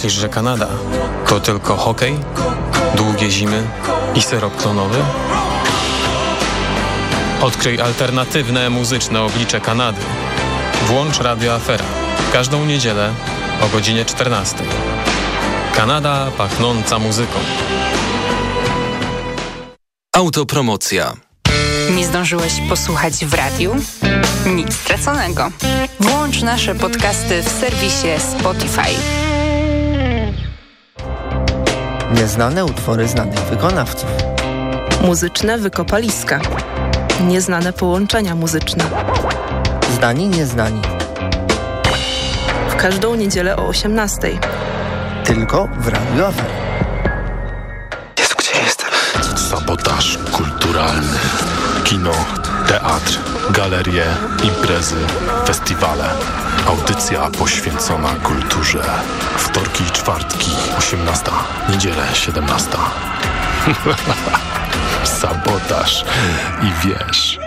Myślisz, że Kanada to tylko hokej, długie zimy i syrop klonowy? Odkryj alternatywne muzyczne oblicze Kanady. Włącz Radio Afera. Każdą niedzielę o godzinie 14. Kanada pachnąca muzyką. Autopromocja. Nie zdążyłeś posłuchać w radiu? Nic straconego. Włącz nasze podcasty w serwisie Spotify. Nieznane utwory znanych wykonawców. Muzyczne wykopaliska. Nieznane połączenia muzyczne. Znani, nieznani. W każdą niedzielę o 18. Tylko w Radio Afera. Jezu, gdzie jestem? Sabotaż kulturalny. Kino, teatr, galerie, imprezy, festiwale. Audycja poświęcona kulturze. Wtorki i czwartki, 18. Niedzielę, 17. Sabotaż i wiesz.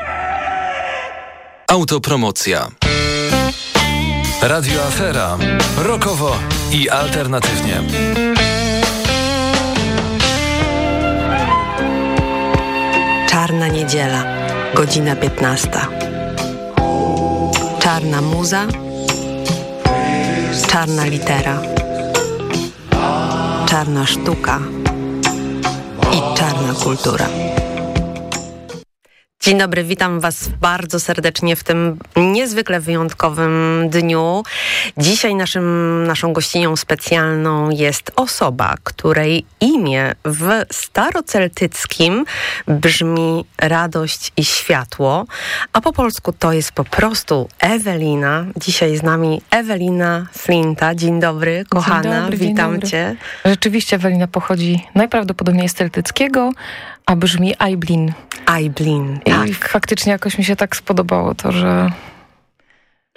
Autopromocja. Radio Afera. Rokowo i alternatywnie. Czarna niedziela, godzina 15. Czarna muza, czarna litera, czarna sztuka. I czarna kultura. Dzień dobry, witam Was bardzo serdecznie w tym niezwykle wyjątkowym dniu. Dzisiaj naszym, naszą gościnią specjalną jest osoba, której imię w staroceltyckim brzmi radość i światło, a po polsku to jest po prostu Ewelina. Dzisiaj z nami Ewelina Flinta. Dzień dobry, kochana, dzień dobry, witam dzień dobry. Cię. Rzeczywiście Ewelina pochodzi najprawdopodobniej z celtyckiego, a brzmi Aiblin. Aiblin, tak. I faktycznie jakoś mi się tak spodobało to, że...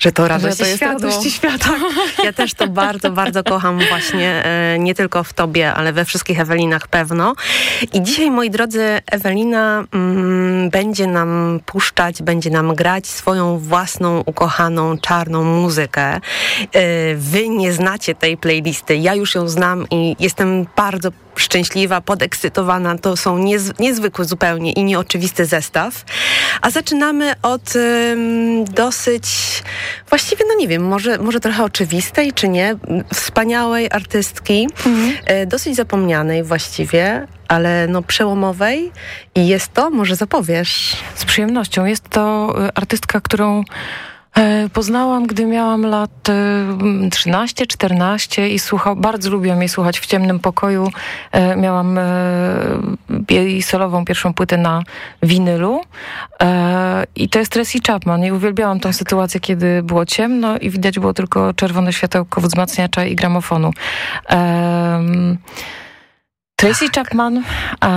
Że to radość że to jest światło. światło. Ja też to bardzo, bardzo kocham właśnie, e, nie tylko w tobie, ale we wszystkich Ewelinach pewno. I dzisiaj, moi drodzy, Ewelina mm, będzie nam puszczać, będzie nam grać swoją własną, ukochaną, czarną muzykę. E, wy nie znacie tej playlisty, ja już ją znam i jestem bardzo szczęśliwa, podekscytowana. To są niez, niezwykły zupełnie i nieoczywisty zestaw. A zaczynamy od ym, dosyć, właściwie, no nie wiem, może, może trochę oczywistej, czy nie, wspaniałej artystki, e, dosyć zapomnianej właściwie, ale no przełomowej i jest to, może zapowiesz. Z przyjemnością. Jest to y, artystka, którą poznałam, gdy miałam lat y, 13-14 i słuchał, bardzo lubiłam jej słuchać w ciemnym pokoju. E, Miałam e, jej solową pierwszą płytę na winylu E, i to jest Tracy Chapman i uwielbiałam tą sytuację, kiedy było ciemno i widać było tylko czerwone światełko wzmacniacza i gramofonu. Em, Tracy Chapman, a,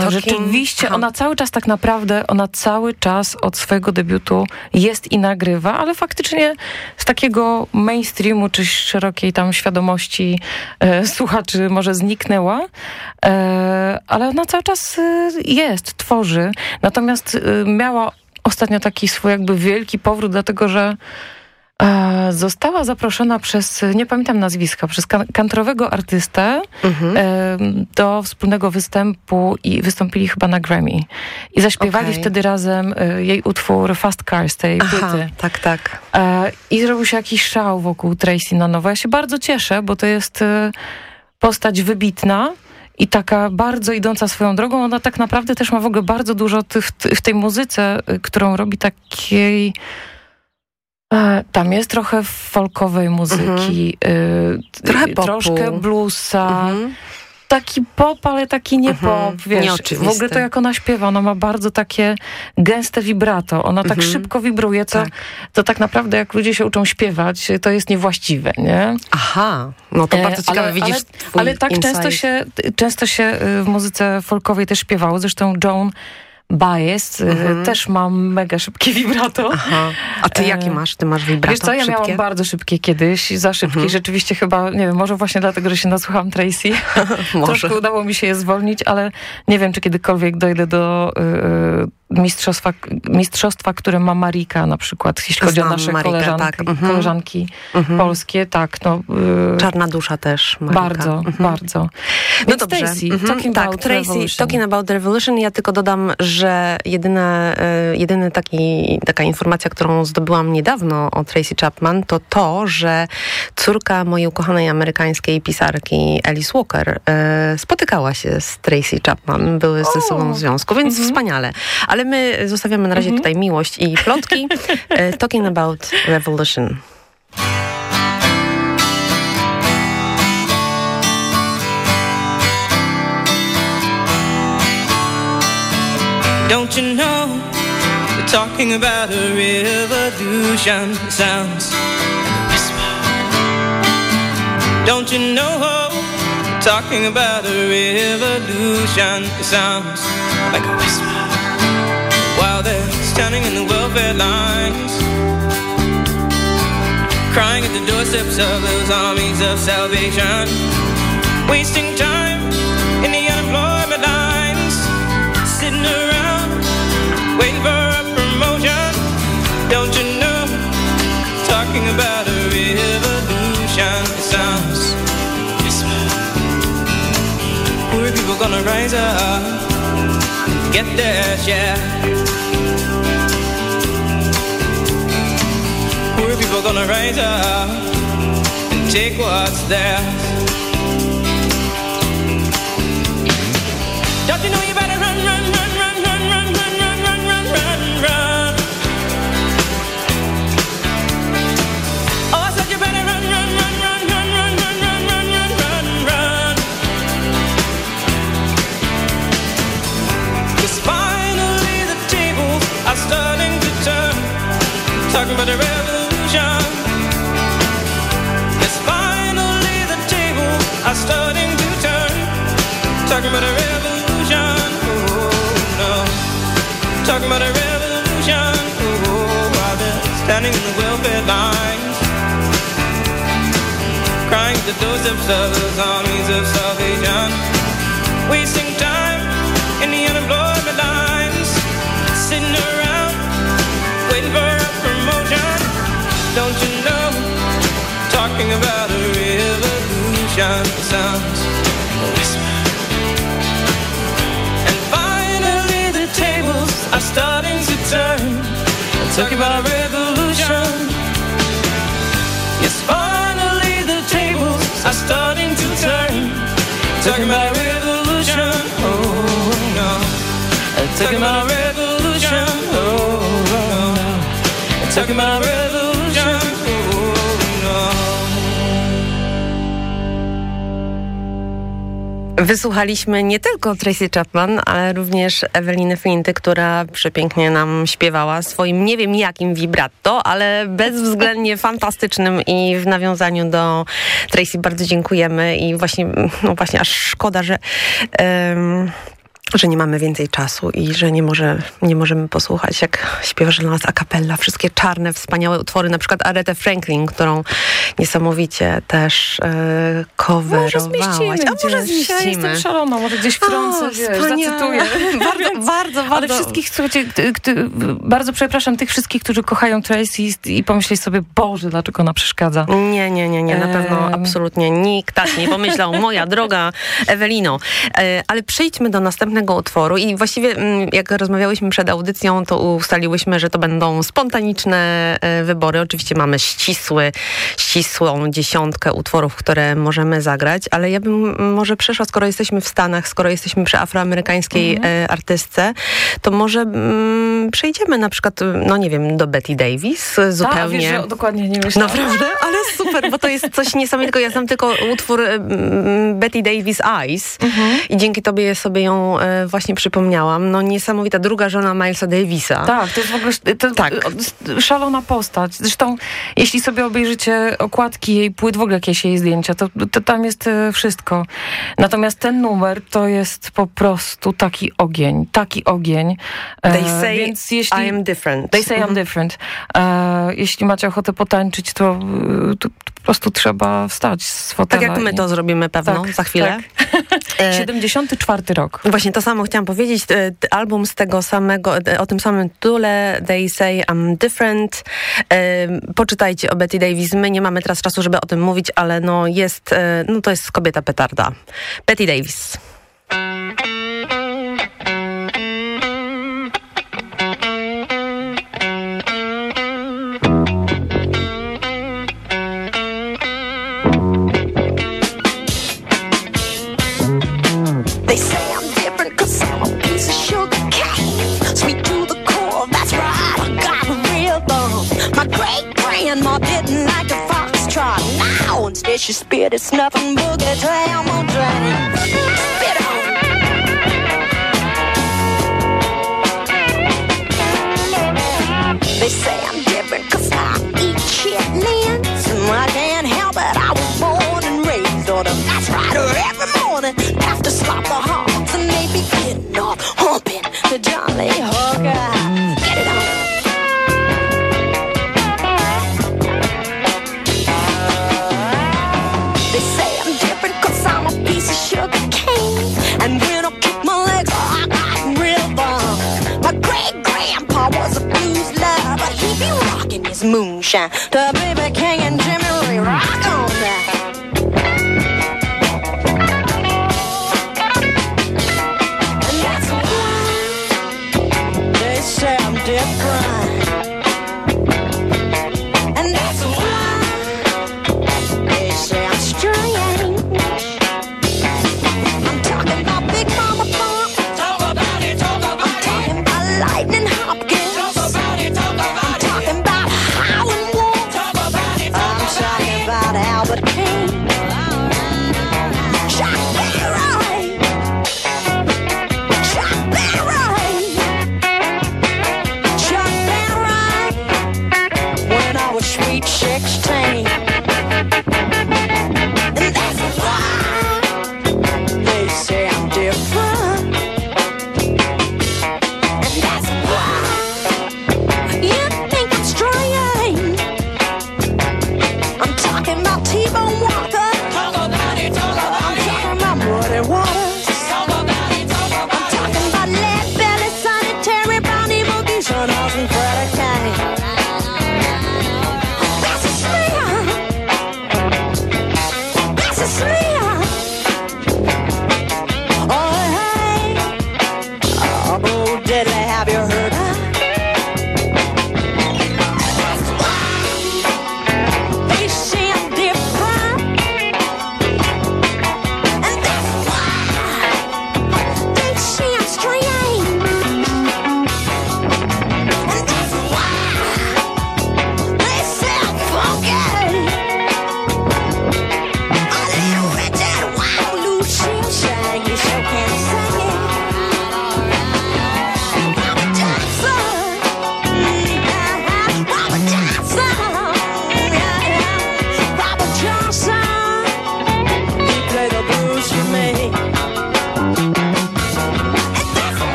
Talking- rzeczywiście, ona cały czas tak naprawdę, ona cały czas od swojego debiutu jest i nagrywa, ale faktycznie z takiego mainstreamu czy szerokiej tam świadomości e, słuchaczy może zniknęła, e, ale ona cały czas e, jest, tworzy. Natomiast e, miała ostatnio taki swój jakby wielki powrót, dlatego że Została zaproszona przez, nie pamiętam nazwiska, przez kan- kantrowego artystę Mhm. e, do wspólnego występu i wystąpili chyba na Grammy. I zaśpiewali Okej. wtedy razem e, jej utwór Fast Car z tej Aha, płyty. tak, tak. E, I zrobił się jakiś szał wokół Tracy na nowo. Ja się bardzo cieszę, bo to jest e, postać wybitna i taka bardzo idąca swoją drogą. Ona tak naprawdę też ma w ogóle bardzo dużo w, w tej muzyce, którą robi takiej... e, Tam jest trochę folkowej muzyki, y, Trochę y, popu. troszkę bluesa, Mhm. taki pop, ale taki nie Mhm. pop, wiesz. Nieoczywisty. W ogóle to jak ona śpiewa, ona ma bardzo takie gęste vibrato, ona tak Mhm. szybko wibruje, co Tak. to tak naprawdę jak ludzie się uczą śpiewać, to jest niewłaściwe, nie? Aha, no to E, bardzo ciekawe, ale, widzisz ale, ale tak insight. często się, często się y, w muzyce folkowej też śpiewało, zresztą Joan Baez y, Mhm. też ma mega szybkie vibrato. Aha. A ty E, jakie masz? Ty masz vibrato Wiesz co, ja szybkie? miałam bardzo szybkie kiedyś, za szybkie. Mhm. Rzeczywiście chyba, nie wiem, może właśnie dlatego, że się nasłuchałam Tracy. Może. Troszkę udało mi się je zwolnić, ale nie wiem, czy kiedykolwiek dojdę do, y, mistrzostwa, mistrzostwa, które ma Marika na przykład, jeśli chodzi o Znam nasze Marikę, koleżanki, tak. Mhm. koleżanki Mhm. polskie. Tak, no... y, Czarna dusza też, Marika. bardzo, Mhm. bardzo. No Więc dobrze. Tracy, Mhm. Talking tak, About Tracy, Revolution. Talking About Revolution. Ja tylko dodam, że jedyne, e, jedyny taki, taka informacja, którą zdobyłam niedawno o Tracy Chapman, to to, że córka mojej ukochanej amerykańskiej pisarki Alice Walker e, spotykała się z Tracy Chapman, były ze sobą w związku, więc Mhm. wspaniale. Ale my zostawiamy na razie tutaj miłość i plotki. E, Talking About Revolution. Don't you know we're talking about a revolution? Sounds like a whisper. Don't you know we're talking about a revolution? Sounds like a whisper. Standing in the welfare lines, crying at the doorsteps of those armies of salvation, wasting time in the unemployment lines, sitting around waiting for a promotion. Don't you know? Talking about a revolution. It sounds. Poor people gonna rise up, get their share. Poor people gonna rise up and take what's theirs. Don't you know you Wysłuchaliśmy nie tylko Tracy Chapman, ale również Eweliny Flinty, która przepięknie nam śpiewała swoim nie wiem jakim vibrato, ale bezwzględnie fantastycznym i w nawiązaniu do Tracy bardzo dziękujemy i właśnie, no właśnie aż szkoda, że... em, że nie mamy więcej czasu i że nie, może, nie możemy posłuchać, jak śpiewasz dla nas a cappella. Wszystkie czarne, wspaniałe utwory, na przykład Aretę Franklin, którą niesamowicie też e, coverowałaś. Może zmieścimy A może gdzieś. Ja jestem szalona, może gdzieś w trące, O, wiesz, zacytuję. Bardzo, bardzo, bardzo. Ale wszystkich, słuchajcie, bardzo przepraszam tych wszystkich, którzy kochają Tracy i pomyśleli sobie, Boże, dlaczego ona przeszkadza. Nie, nie, nie, nie, na pewno absolutnie nikt tak nie pomyślał, moja droga Ewelino. E, Ale przejdźmy do następnego utworu i właściwie mm, jak rozmawiałyśmy przed audycją, to ustaliłyśmy, że to będą spontaniczne e, wybory. Oczywiście mamy ścisły, ścisłą dziesiątkę utworów, które możemy zagrać, ale ja bym mm, może przeszła, skoro jesteśmy w Stanach, skoro jesteśmy przy afroamerykańskiej e, artystce, to może mm, przejdziemy na przykład, no nie wiem, do Betty Davis zupełnie. wiesz, że dokładnie nie myślałam. Naprawdę? Ale super, bo to jest coś niesamowitego. Ja znam tylko utwór mm, Betty Davis Eyes i dzięki tobie sobie ją e, E, właśnie przypomniałam. No niesamowita druga żona Milesa Davisa. Tak, to jest w ogóle to, tak. szalona postać. Zresztą jeśli sobie obejrzycie okładki jej płyt, w ogóle jakieś jej zdjęcia, to, to tam jest e, wszystko. Natomiast ten numer to jest po prostu taki ogień, taki ogień. E, They say Więc jeśli, I am different. They say. I'm mhm. different. jeśli macie ochotę potańczyć, to, to, po prostu trzeba wstać z fotela. Tak jak my to zrobimy pewno tak, za chwilę. Tak. 74 rok. Właśnie to samo chciałam powiedzieć. E, album z tego samego, e, o tym samym tytule, They Say I'm Different. E, poczytajcie o Betty Davis. My nie mamy teraz czasu, żeby o tym mówić, ale no jest, no to jest kobieta petarda. Betty Davis. and more bitten like a foxtrot. Now, instead, she spit, it's nothing but a dream. Bitter shine.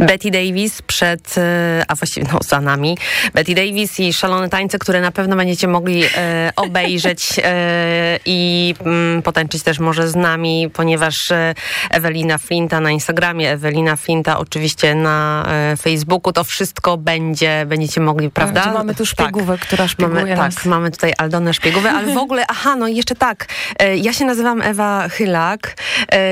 Betty Davis przed, e, a właściwie no, za nami, Betty Davis i Szalone Tańce, które na pewno będziecie mogli e, obejrzeć e, i mm, m, też może z nami, ponieważ e, Ewelina Flinta na Instagramie, Ewelina Flinta oczywiście na e, Facebooku, to wszystko będzie, będziecie mogli, tak, prawda? Tak, mamy tu szpiegówę, tak. która szpieguje mamy, Tak, mamy tutaj Aldonę Szpiegówę, ale w ogóle, aha, no jeszcze tak, e, ja się nazywam Ewa Chylak,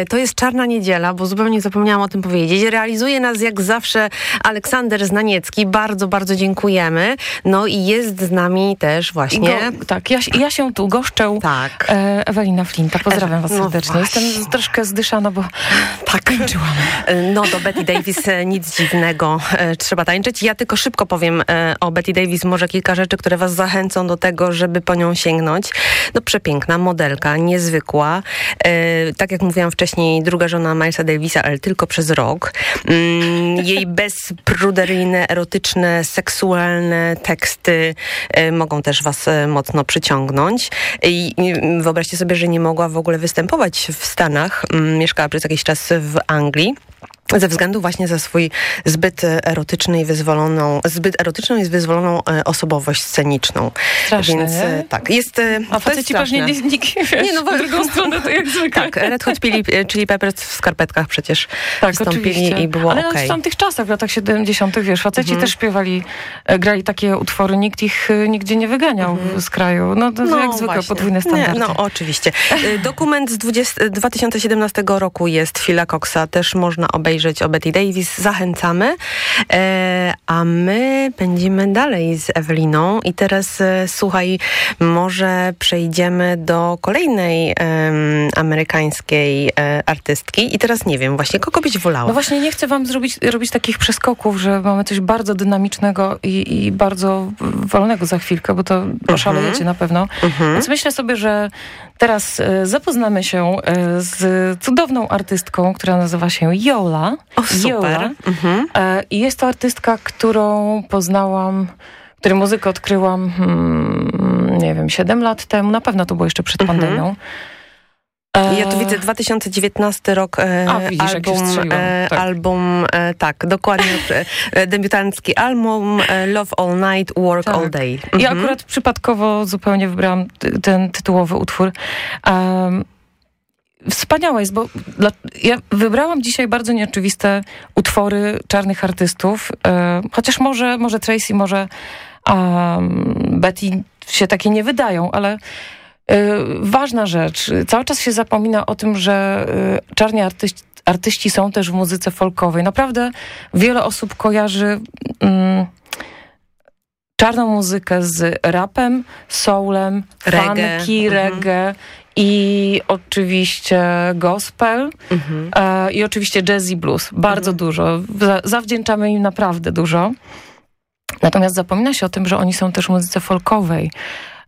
to jest Czarna Niedziela, bo zupełnie zapomniałam o tym powiedzieć, realizuje nas jak jak zawsze Aleksander Znaniecki. Bardzo, bardzo dziękujemy. No i jest z nami też właśnie... Go, tak, ja, ja się tu goszczę. Tak. E, Ewelina Flinta. Pozdrawiam e, was no serdecznie. Jestem troszkę zdyszana, no bo tak kończyłam. E, no do Betty Davis e, nic dziwnego. Trzeba tańczyć. Ja tylko szybko powiem o Betty Davis. Może kilka rzeczy, które was zachęcą do tego, żeby po nią sięgnąć. No przepiękna modelka, niezwykła. tak jak mówiłam wcześniej, druga żona Milesa Davisa, ale tylko przez rok. Mm, Mm, jej bezpruderyjne, erotyczne, seksualne teksty e, mogą też was e, mocno przyciągnąć. I i wyobraźcie sobie, że nie mogła w ogóle występować w Stanach. Mm, Mieszkała przez jakiś czas w Anglii. Ze względu właśnie za swój zbyt erotyczny i wyzwoloną, zbyt erotyczną i wyzwoloną e, osobowość sceniczną. Straszne, Więc nie? e, tak, jest. e, A faceci pewnie nie, nie, Nie, no, w drugą stronę to jak zwykle. Tak, Red Hot Chili, Chili Peppers w skarpetkach przecież Tak, wystąpili oczywiście. i było Ale nawet w tamtych czasach, w latach 70., wiesz, faceci Mhm. też śpiewali, grali takie utwory, nikt ich nigdzie nie wyganiał z kraju. No to jak zwykle, właśnie. podwójne standardy. Nie, no oczywiście. Dokument z 20, 2017 roku jest Phila Coxa, też można obejrzeć o Betty Davis. Zachęcamy. E, a my będziemy dalej z Eweliną i teraz e, słuchaj, może przejdziemy do kolejnej em, amerykańskiej e, artystki i teraz nie wiem właśnie, kogo byś wolała? No właśnie nie chcę wam zrobić, robić takich przeskoków, że mamy coś bardzo dynamicznego i, i bardzo wolnego za chwilkę, bo to oszalejecie na pewno. Mhm. Więc myślę sobie, że teraz e, zapoznamy się e, z cudowną artystką, która nazywa się Yola. O, super. Yola. Mhm. E, I jest to artystka, którą poznałam, której muzykę odkryłam, hmm, nie wiem, 7 lat temu. Na pewno to było jeszcze przed Mhm. pandemią. Ja tu widzę 2019 rok e, A, widzisz, album, e, Tak. album e, tak, dokładnie e, e, debiutancki album e, Love All Night, Work Tak. All Day. Ja Mhm. akurat przypadkowo zupełnie wybrałam ten tytułowy utwór. Um, wspaniała jest, bo dla, ja wybrałam dzisiaj bardzo nieoczywiste utwory czarnych artystów, e, chociaż może, może Tracy, może um, Betty się takie nie wydają, ale e, ważna rzecz. Cały czas się zapomina o tym, że e, czarni artyści, artyści są też w muzyce folkowej. Naprawdę wiele osób kojarzy mm, czarną muzykę z rapem, soulem, Reggae. funky, Mhm. reggae i oczywiście gospel Mhm. e, i oczywiście jazz i blues. Bardzo dużo. Za, zawdzięczamy im naprawdę dużo. Natomiast zapomina się o tym, że oni są też w muzyce folkowej.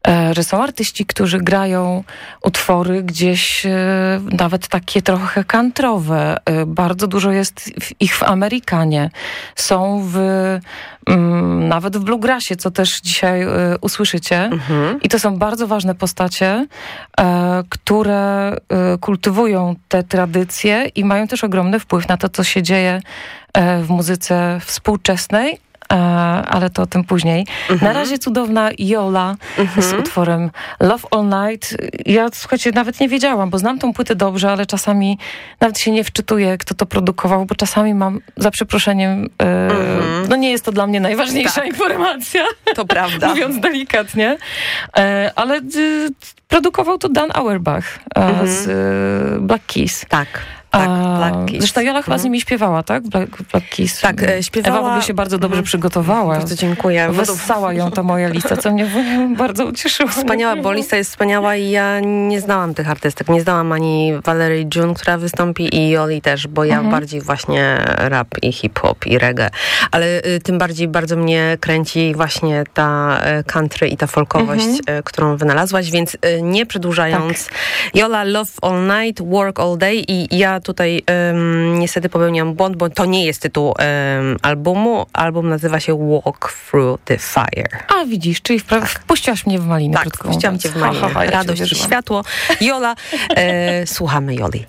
E, że są artyści, którzy grają utwory gdzieś e, nawet takie trochę kantrowe. E, bardzo dużo jest ich w Amerykanie. Są w, mm, nawet w bluegrassie, co też dzisiaj usłyszycie. Mhm. I to są bardzo ważne postacie, które kultywują te tradycje i mają też ogromny wpływ na to, co się dzieje w muzyce współczesnej. E, ale to o tym później. Na razie cudowna Yola z utworem Love All Night. Ja, słuchajcie, nawet nie wiedziałam, bo znam tą płytę dobrze, ale czasami nawet się nie wczytuję, kto to produkował, bo czasami mam, za przeproszeniem, e, no nie jest to dla mnie najważniejsza informacja. To prawda. mówiąc delikatnie. E, ale produkował to Dan Auerbach e, z Black Keys. Tak. Tak, Black Keys. Zresztą Jola chyba z Mhm. nimi śpiewała, tak? Black, Black Keys. Tak, e, śpiewała- Ewa w ogóle się bardzo dobrze Mhm. przygotowała. Bardzo dziękuję. Wessała ją ta moja lista, co mnie bardzo ucieszyło. Wspaniała, bo lista jest wspaniała i ja nie znałam tych artystek. Nie znałam ani Valerie June, która wystąpi i Joli też, bo ja Mhm. bardziej właśnie rap i hip-hop i reggae. Ale y, tym bardziej bardzo mnie kręci właśnie ta y, country i ta folkowość, Mhm. y, którą wynalazłaś, więc nie przedłużając. Tak. Jola Love All Night, Work All Day i ja tutaj ym, niestety popełniam błąd, bo to nie jest tytuł ym, albumu. Album nazywa się Walk Through the Fire. A widzisz, czyli wpra- wpuściłaś mnie w maliny. Tak, wpuściłam cię w maliny. Ha, ha, ha, ja Radość i światło. Jola, e, słuchamy Joli.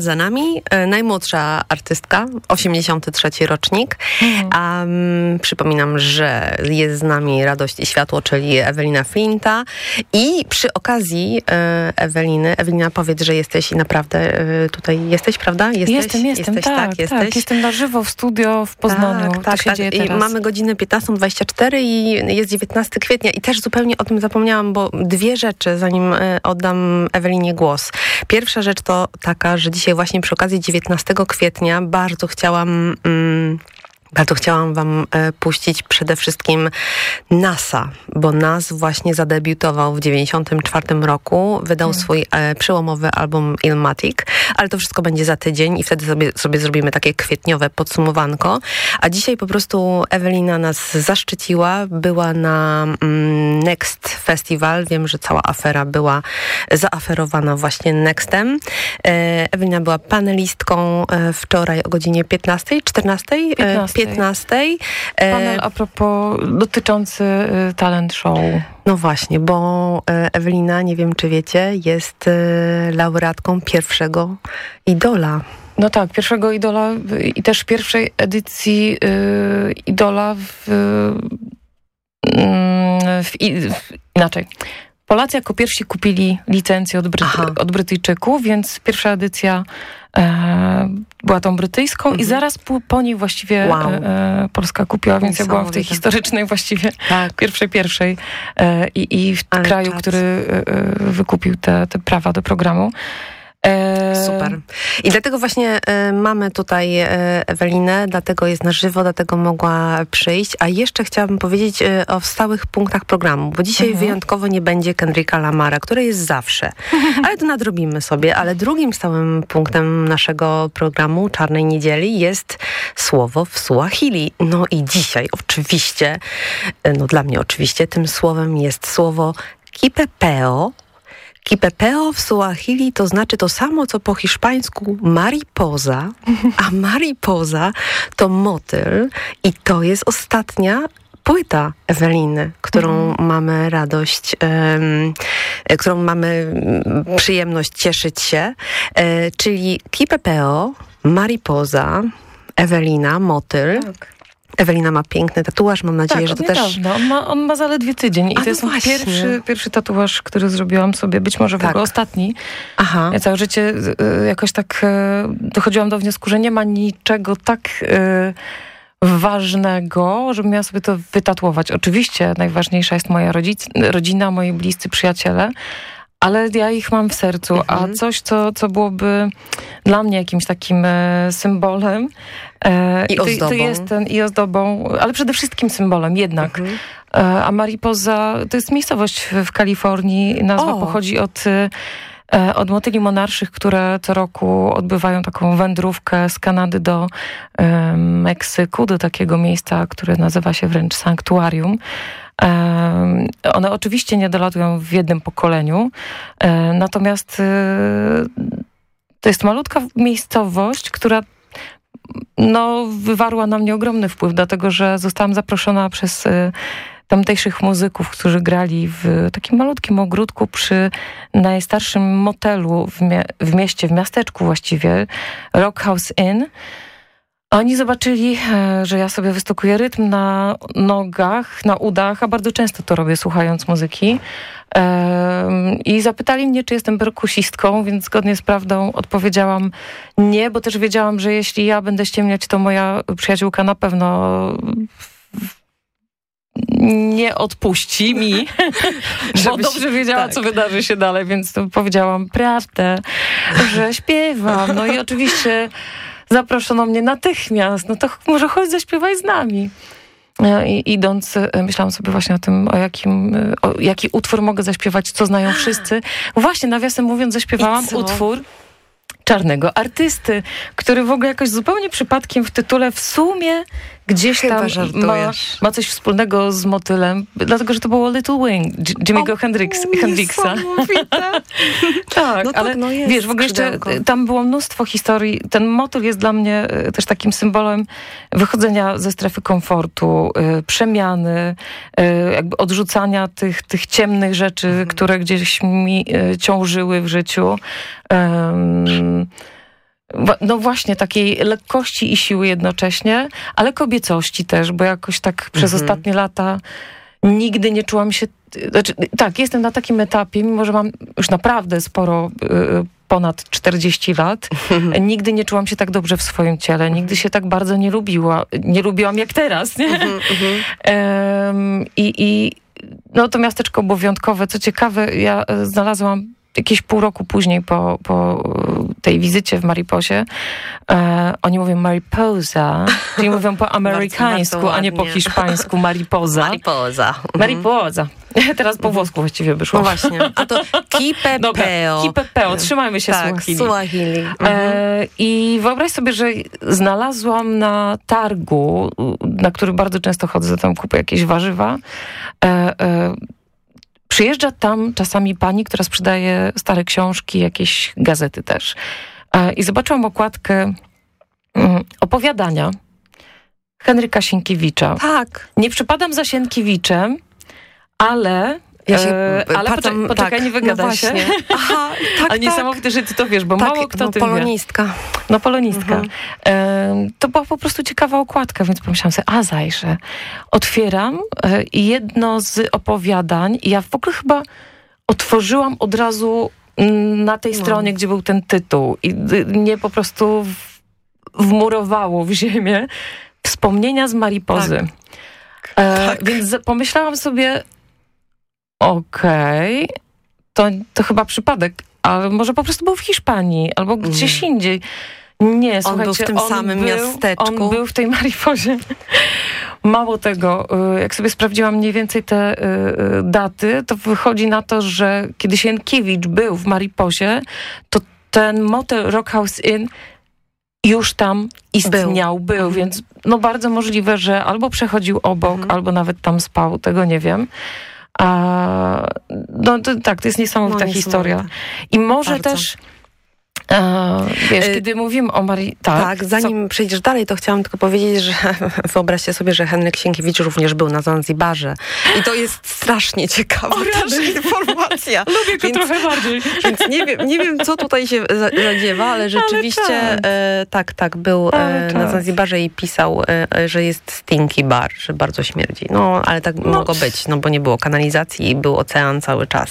Za nami, najmłodsza artystka, 83 rocznik. A mm, przypominam, że jest z nami Radość i Światło, czyli Ewelina Flinta. I przy okazji e, Eweliny, Ewelina powiedz, że jesteś naprawdę e, tutaj jesteś, prawda? Jesteś, jestem, jestem, jesteś, tak, jesteś. tak. Jestem na żywo w studio w Poznaniu. Tak, tak, tak. I mamy godzinę 15.24 i jest 19 kwietnia i też zupełnie o tym zapomniałam, bo dwie rzeczy, zanim e, oddam Ewelinie głos. Pierwsza rzecz to taka, że dzisiaj właśnie przy okazji 19 kwietnia bardzo chciałam... Mm, bardzo chciałam wam e, puścić przede wszystkim NASA, bo Nas właśnie zadebiutował w 94 roku, wydał swój e, przełomowy album Ilmatic, ale to wszystko będzie za tydzień i wtedy sobie, sobie zrobimy takie kwietniowe podsumowanko. A dzisiaj po prostu Ewelina nas zaszczyciła, była na mm, Next Festival. Wiem, że cała afera była zaaferowana właśnie Nextem. E, Ewelina była panelistką wczoraj o godzinie 15, 14? E, 15. 15. E, Panel a propos dotyczący y, talent show. No właśnie, bo e, Ewelina, nie wiem czy wiecie, jest e, laureatką pierwszego Idola. No tak, pierwszego Idola y, i też pierwszej edycji y, Idola w, mm, w, w, inaczej. Polacy jako pierwsi kupili licencję od, Bryty- od Brytyjczyków, więc pierwsza edycja e, była tą brytyjską i zaraz po, po niej właściwie Mhm. Wow. e, e, Polska kupiła, więc ja byłam w tej historycznej właściwie Tak. pierwszej, pierwszej e, i, i w Ale kraju, czad. który e, e, wykupił te, te prawa do programu. E, Super. I dlatego właśnie e, mamy tutaj e, Ewelinę, dlatego jest na żywo, dlatego mogła przyjść. A jeszcze chciałabym powiedzieć e, o stałych punktach programu, bo dzisiaj Mhm. wyjątkowo nie będzie Kendricka Lamara, który jest zawsze. Ale to nadrobimy sobie. Ale drugim stałym punktem naszego programu Czarnej Niedzieli jest słowo w Suahili. No i dzisiaj oczywiście, no dla mnie oczywiście, tym słowem jest słowo kipepeo, Kipepeo w Suahili to znaczy to samo, co po hiszpańsku mariposa, a mariposa to motyl i to jest ostatnia płyta Eweliny, którą mamy radość, e, którą mamy mm, przyjemność cieszyć się, e, czyli Kipepeo, mariposa, Ewelina, motyl. Ewelina ma piękny tatuaż, mam nadzieję, tak, że to też... niedawna. On ma, on ma zaledwie tydzień i A, to no jest mój właśnie. pierwszy, pierwszy tatuaż, który zrobiłam sobie, być może w Tak. ogóle ostatni. Aha. Ja całe życie y, jakoś tak y, dochodziłam do wniosku, że nie ma niczego tak y, ważnego, żebym miała sobie to wytatuować. Oczywiście najważniejsza jest moja rodzic, rodzina, moi bliscy przyjaciele, ale ja ich mam w sercu, a Mhm. coś, co, co byłoby dla mnie jakimś takim e, symbolem e, I to, to ozdobą. jest ten, i ozdobą, ale przede wszystkim symbolem jednak. Mhm. E, A Mariposa to jest miejscowość w, w Kalifornii. Nazwa O. pochodzi od, e, od motyli monarszych, które co roku odbywają taką wędrówkę z Kanady do e, Meksyku, do takiego miejsca, które nazywa się wręcz sanktuarium. E, One oczywiście nie dolatują w jednym pokoleniu, e, natomiast e, to jest malutka miejscowość, która no, wywarła na mnie ogromny wpływ, dlatego że zostałam zaproszona przez tamtejszych muzyków, którzy grali w takim malutkim ogródku przy najstarszym motelu w, mie- w mieście, w miasteczku właściwie, Rock House Inn. Oni zobaczyli, e, że ja sobie wystukuję rytm na nogach, na udach, a bardzo często to robię słuchając muzyki. I zapytali mnie, czy jestem perkusistką, więc zgodnie z prawdą odpowiedziałam nie, bo też wiedziałam, że jeśli ja będę ściemniać, to moja przyjaciółka na pewno nie odpuści mi, bo dobrze wiedziała, tak. co wydarzy się dalej, więc to powiedziałam prawdę, że śpiewam. No i oczywiście zaproszono mnie natychmiast, no to może chodź zaśpiewaj z nami. E, I idąc, e, myślałam sobie właśnie o tym, o jakim, e, o jaki utwór mogę zaśpiewać, co znają wszyscy. Właśnie, nawiasem mówiąc, zaśpiewałam utwór czarnego artysty, który w ogóle jakoś zupełnie przypadkiem w tytule w sumie gdzieś Chyba tam ma, żartujesz. ma coś wspólnego z motylem, dlatego, że to było Little Wing Jimmy'ego Hendrix, Hendrixa. tak, No tak, ale no jest wiesz, w ogóle jeszcze tam było mnóstwo historii. Ten motyl jest dla mnie y, też takim symbolem wychodzenia ze strefy komfortu, y, przemiany, y, jakby odrzucania tych, tych ciemnych rzeczy, Mhm. które gdzieś mi y, ciążyły w życiu. Wa- No właśnie, takiej lekkości i siły jednocześnie, ale kobiecości też, bo jakoś tak przez Mhm. ostatnie lata nigdy nie czułam się... Znaczy, tak, jestem na takim etapie, mimo że mam już naprawdę sporo, y, ponad 40 lat, nigdy nie czułam się tak dobrze w swoim ciele, nigdy się tak bardzo nie lubiła, nie lubiłam jak teraz, nie? Em, I, I no to miasteczko było wyjątkowe. Co ciekawe, ja e, znalazłam jakieś pół roku później po, po e, tej wizycie w Mariposie. E, oni mówią Mariposa, czyli mówią po amerykańsku, bardzo a nie po hiszpańsku Mariposa. Mariposa. Mariposa. Teraz po włosku właściwie wyszło. No właśnie. A to kipe Dobra, peo. Kipe peo. Trzymajmy się tak, Swahili. Swahili. Mhm. E, I wyobraź sobie, że znalazłam na targu, na który bardzo często chodzę, tam kupuję jakieś warzywa. E, e, przyjeżdża tam czasami pani, która sprzedaje stare książki, jakieś gazety też. E, I zobaczyłam okładkę mm, opowiadania Henryka Sienkiewicza. Tak. Nie przypadam za Sienkiewiczem, ale... Ja się e, ale patrzę- poczekaj, poczekaj tak, nie wygada no się. Aha, tak, Ale tak. niesamowite, że ty to wiesz, bo tak, mało kto no, wie. polonistka. No polonistka. Mhm. Em, to była po prostu ciekawa okładka, więc pomyślałam sobie, a zajrzę. Otwieram e, jedno z opowiadań, i ja w ogóle chyba otworzyłam od razu na tej No. stronie, gdzie był ten tytuł i y, mnie po prostu w, wmurowało w ziemię wspomnienia z Maripozy. E, Tak. Więc pomyślałam sobie, okej, to, to chyba przypadek, ale może po prostu był w Hiszpanii albo gdzieś indziej. Nie, słuchajcie, był w tym samym był, miasteczku. On był w tej Maripozie. Mało tego, y, jak sobie sprawdziłam mniej więcej te y, y, daty, to wychodzi na to, że kiedy Sienkiewicz był w Maripozie, to ten motel Rockhouse Inn już tam istniał, był, Mhm. więc no bardzo możliwe, że albo przechodził obok, Mhm. albo nawet tam spał, tego nie wiem. A, no to, tak, to jest niesamowita No, historia. I może Bardzo. też, wiesz, Y, kiedy mówimy o Marii... Tak, Tak, zanim przejdziesz dalej, to chciałam tylko powiedzieć, że wyobraźcie sobie, że Henryk Sienkiewicz również był na Zanzibarze. I to jest strasznie ciekawa informacja. Lubię go Więc- trochę bardziej. Więc nie wiem, nie wiem, co tutaj się za- zadziewa, ale rzeczywiście tak. e, tak, tak, był Ale e, tak. na Zanzibarze i pisał, e, e, że jest stinky bar, że bardzo śmierdzi. No, ale tak mogło być, no bo nie było kanalizacji i był ocean cały czas.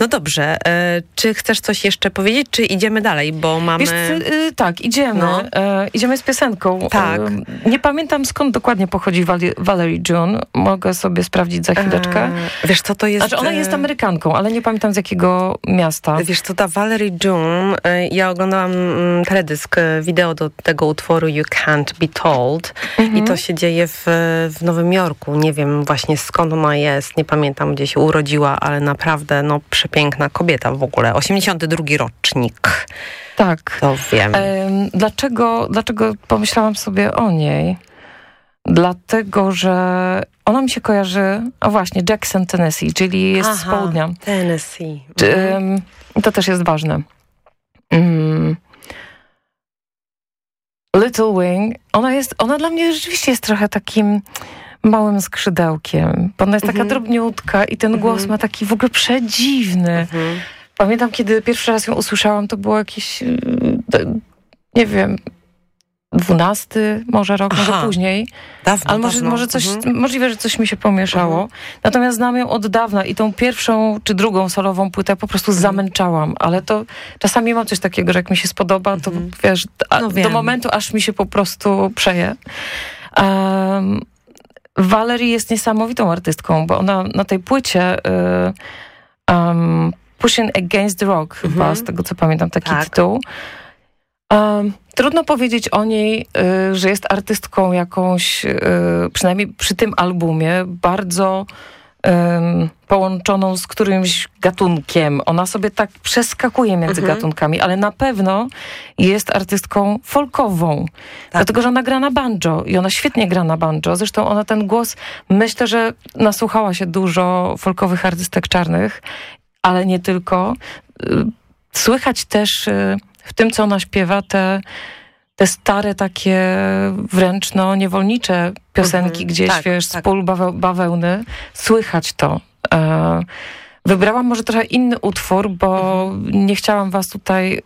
No dobrze, e, czy chcesz coś jeszcze powiedzieć, czy idziemy dalej, bo mamy... Wiesz, y, tak, idziemy. No. E, idziemy z piosenką. Tak. E, nie pamiętam skąd dokładnie pochodzi Vali- Valerie June. Mogę sobie sprawdzić za chwileczkę. E, wiesz, co to jest... Znaczy ona jest Amerykanką, ale nie pamiętam z jakiego miasta. Wiesz co, ta Valerie June, ja oglądałam mm, teledysk, wideo do tego utworu You Can't Be Told i to się dzieje w, w Nowym Jorku. Nie wiem właśnie skąd ona jest, nie pamiętam gdzie się urodziła, ale naprawdę no przepiękna kobieta w ogóle. 82 rocznik, Tak. to wiem. Em, dlaczego, dlaczego pomyślałam sobie o niej? Dlatego, że ona mi się kojarzy, a właśnie, Jackson, Tennessee, czyli jest z Aha, południa. Tennessee. Mhm. to też jest ważne. Mm. Little Wing, ona jest, ona dla mnie rzeczywiście jest trochę takim małym skrzydełkiem, bo ona jest taka Mhm. drobniutka i ten głos Mhm. ma taki w ogóle przedziwny. Pamiętam, kiedy pierwszy raz ją usłyszałam, to było jakieś, d- nie wiem, dwunasty może rok, może Aha. później. Dawno, Ale może, dawno. może coś, Mhm. możliwe, że coś mi się pomieszało. Natomiast znam ją od dawna i tą pierwszą czy drugą solową płytę po prostu Mhm. zamęczałam. Ale to czasami mam coś takiego, że jak mi się spodoba, to wiesz, a, No do momentu, aż mi się po prostu przeje. Um, Valerie jest niesamowitą artystką, bo ona na tej płycie y, um, Pushing Against the Rock, chyba z tego co pamiętam taki Tak. tytuł. Um, trudno powiedzieć o niej, y, że jest artystką jakąś, y, przynajmniej przy tym albumie, bardzo em, połączoną z którymś gatunkiem. Ona sobie tak przeskakuje między Mhm. gatunkami, ale na pewno jest artystką folkową. Tak. Dlatego, że ona gra na banjo i ona świetnie gra na banjo. Zresztą ona ten głos, myślę, że nasłuchała się dużo folkowych artystek czarnych, ale nie tylko. Y, Słychać też y, w tym, co ona śpiewa, te, te stare takie wręcz no, niewolnicze piosenki, Mhm. gdzieś, Tak, wiesz, tak. z pól baweł, bawełny. Słychać to. E, Wybrałam może trochę inny utwór, bo Mhm. nie chciałam was tutaj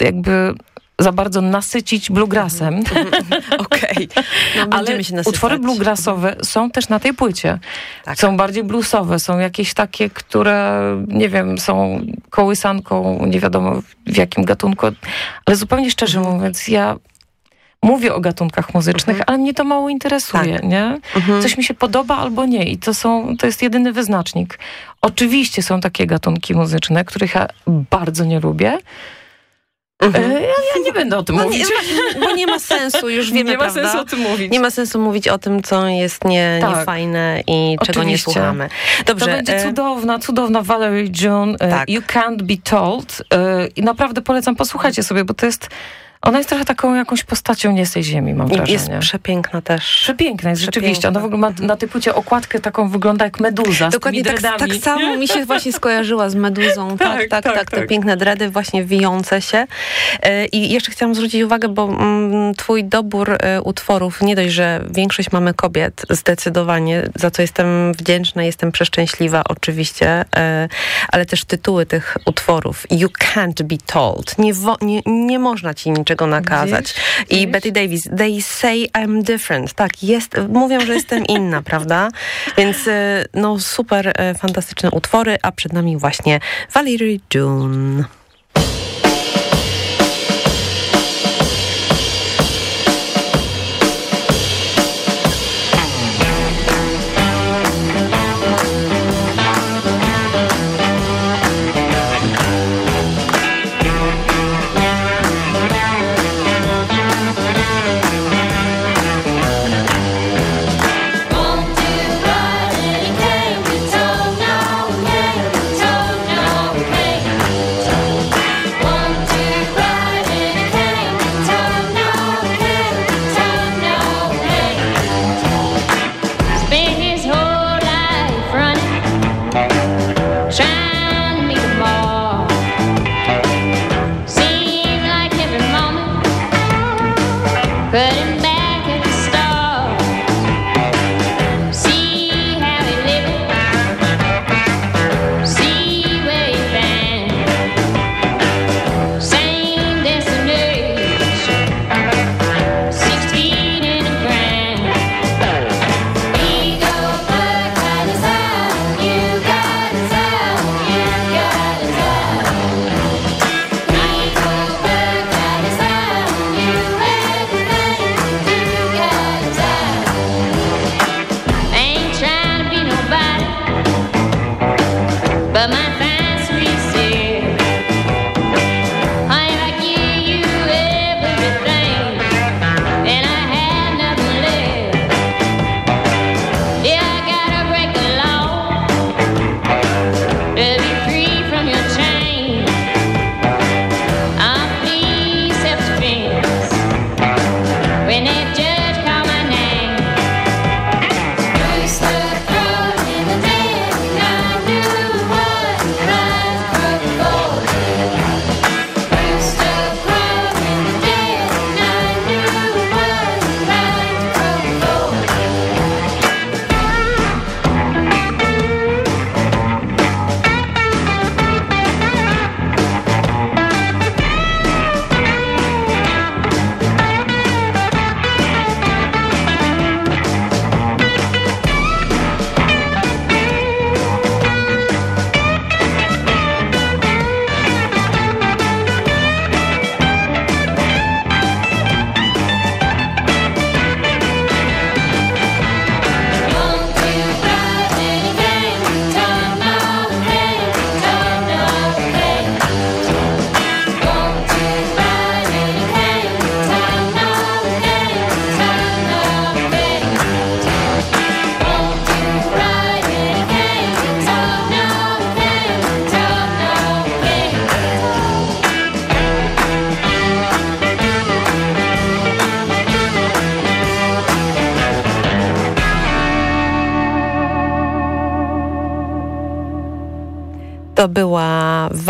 y, jakby za bardzo nasycić bluegrassem. Okej. No, Ale będziemy się nasycać. utwory bluegrassowe są też na tej płycie. Tak. Są bardziej bluesowe, są jakieś takie, które, nie wiem, są kołysanką, nie wiadomo w jakim gatunku. Ale zupełnie szczerze Mhm. mówiąc, ja mówię o gatunkach muzycznych, ale mnie to mało interesuje, Tak. nie? Mhm. Coś mi się podoba albo nie i to, są, to jest jedyny wyznacznik. Oczywiście są takie gatunki muzyczne, których ja bardzo nie lubię. Mhm. E, Ja, nie będę o tym No mówić. nie, bo nie ma sensu, już wiemy, nie ma prawda? sensu o tym mówić. Nie ma sensu mówić o tym, co jest nie, Tak. niefajne i czego nie Oczywiście. słuchamy. Dobrze. to będzie e, cudowna, cudowna Valerie June. e, Tak. You Can't Be Told. e, I naprawdę polecam, posłuchajcie sobie, bo to jest... Ona jest trochę taką jakąś postacią nie z tej ziemi, mam wrażenie. Jest przepiękna też. Przepiękna jest, rzeczywiście. Ona w ogóle ma na tej płycie okładkę taką, wygląda jak meduza Dokładnie tak, tak samo mi się właśnie skojarzyła z meduzą. Tak, tak, tak. tak, Te tak. piękne dredy właśnie wijące się. E, I jeszcze chciałam zwrócić uwagę, bo mm, twój dobór e, utworów, nie dość, że większość mamy kobiet, zdecydowanie, za co jestem wdzięczna, jestem przeszczęśliwa oczywiście, e, ale też tytuły tych utworów. You can't be told. Nie, nie, nie można ci niczego nakazać. I Betty Davis, they say I'm different. Tak, jest, mówią, że jestem inna, prawda? Więc e, no super, e, fantastyczne utwory, a przed nami właśnie Valerie June.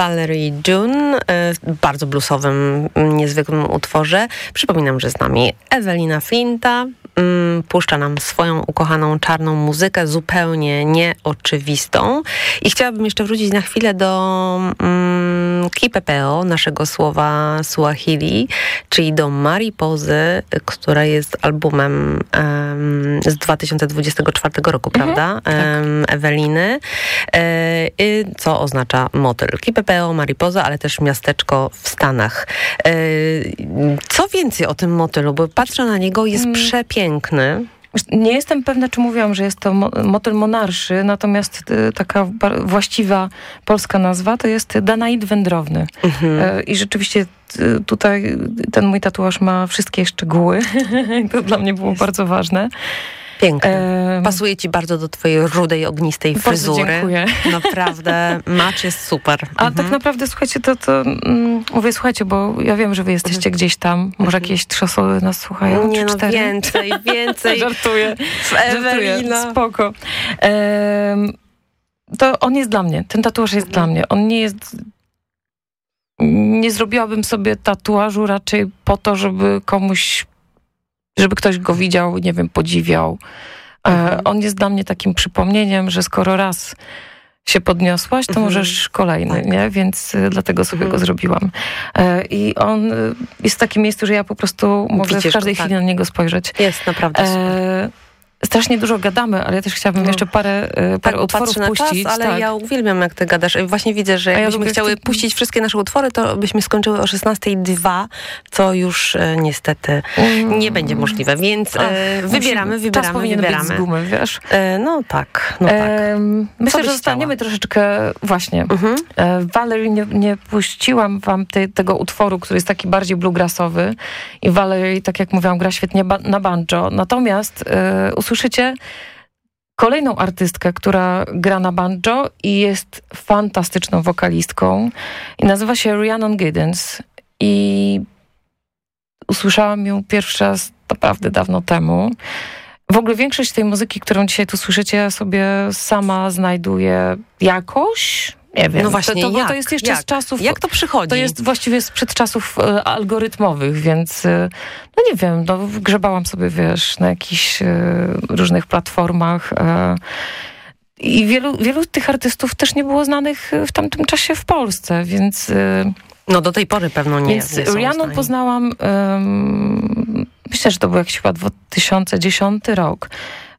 Valerie June e, w bardzo bluesowym, m, niezwykłym utworze. Przypominam, że z nami Ewelina Flinta. mm, Puszcza nam swoją ukochaną czarną muzykę, zupełnie nieoczywistą. I chciałabym jeszcze wrócić na chwilę do mm, Kipepeo, naszego słowa Suahili, czyli do Maripozy, która jest albumem em, z 2024 roku, prawda? Em, Eweliny. E, y, co oznacza motyl. Kipepeo, Mariposa, ale też miasteczko w Stanach. E, co więcej o tym motylu, bo patrzę na niego, jest przepiękny. Nie jestem pewna, czy mówiłam, że jest to mo- motyl monarszy, natomiast y, taka właściwa polska nazwa to jest Danaid wędrowny. Mhm. Y, I rzeczywiście y, tutaj ten mój tatuaż ma wszystkie szczegóły. to dla mnie było bardzo ważne. Piękny. Pasuje ci bardzo do twojej rudej, ognistej Bardzo fryzury. dziękuję. Naprawdę, match jest super. A Mhm. tak naprawdę, słuchajcie, to, to mm, mówię, słuchajcie, bo ja wiem, że wy jesteście gdzieś tam. Może jakieś trzy osoby nas słuchają, Mhm. Nie czy no, cztery? więcej, więcej. Żartuję. Ewelina. Żartuję, spoko. To on jest dla mnie, ten tatuaż jest dla mnie. On nie jest... Nie zrobiłabym sobie tatuażu raczej po to, żeby komuś, żeby ktoś go widział, nie wiem, podziwiał. E, on jest dla mnie takim przypomnieniem, że skoro raz się podniosłaś, to Mhm. możesz kolejny, nie? Więc y, dlatego sobie go zrobiłam. E, I on jest w takim miejscu, że ja po prostu mogę Widzisz w każdej tak. chwili na niego spojrzeć. Jest naprawdę super. E, strasznie dużo gadamy, ale ja też chciałabym jeszcze parę, e, parę Tak, utworów na puścić. czas, ale tak. ja uwielbiam, jak ty gadasz. I Właśnie widzę, że ja jakbyśmy lubię, chciały ty- puścić wszystkie nasze utwory, to byśmy skończyły o 16.02, co już e, niestety nie będzie możliwe. Więc e, wybieramy, musi- wybieramy, czas powinien wybieramy. być z gumy, wiesz? E, no tak, no tak. Myślę, że zostaniemy troszeczkę właśnie. Mhm. E, Valerie, nie, nie puściłam wam te, tego utworu, który jest taki bardziej bluegrassowy i Valerie, tak jak mówiłam, gra świetnie ba na banjo. Natomiast e, usłyszycie kolejną artystkę, która gra na banjo i jest fantastyczną wokalistką i nazywa się Rhiannon Giddens i usłyszałam ją pierwszy raz naprawdę dawno temu. W ogóle większość tej muzyki, którą dzisiaj tu słyszycie, sobie sama znajduję jakoś. Nie wiem. No właśnie, to, to, jak? to jest jeszcze Jak? z czasów... Jak to przychodzi? To jest właściwie sprzed czasów e, algorytmowych, więc e, no nie wiem, no grzebałam sobie, wiesz, na jakichś e, różnych platformach e, i wielu, wielu tych artystów też nie było znanych w tamtym czasie w Polsce, więc... e, No do tej pory pewno nie więc nie znani. poznałam, myślę, że to był jakiś chyba 2010 rok.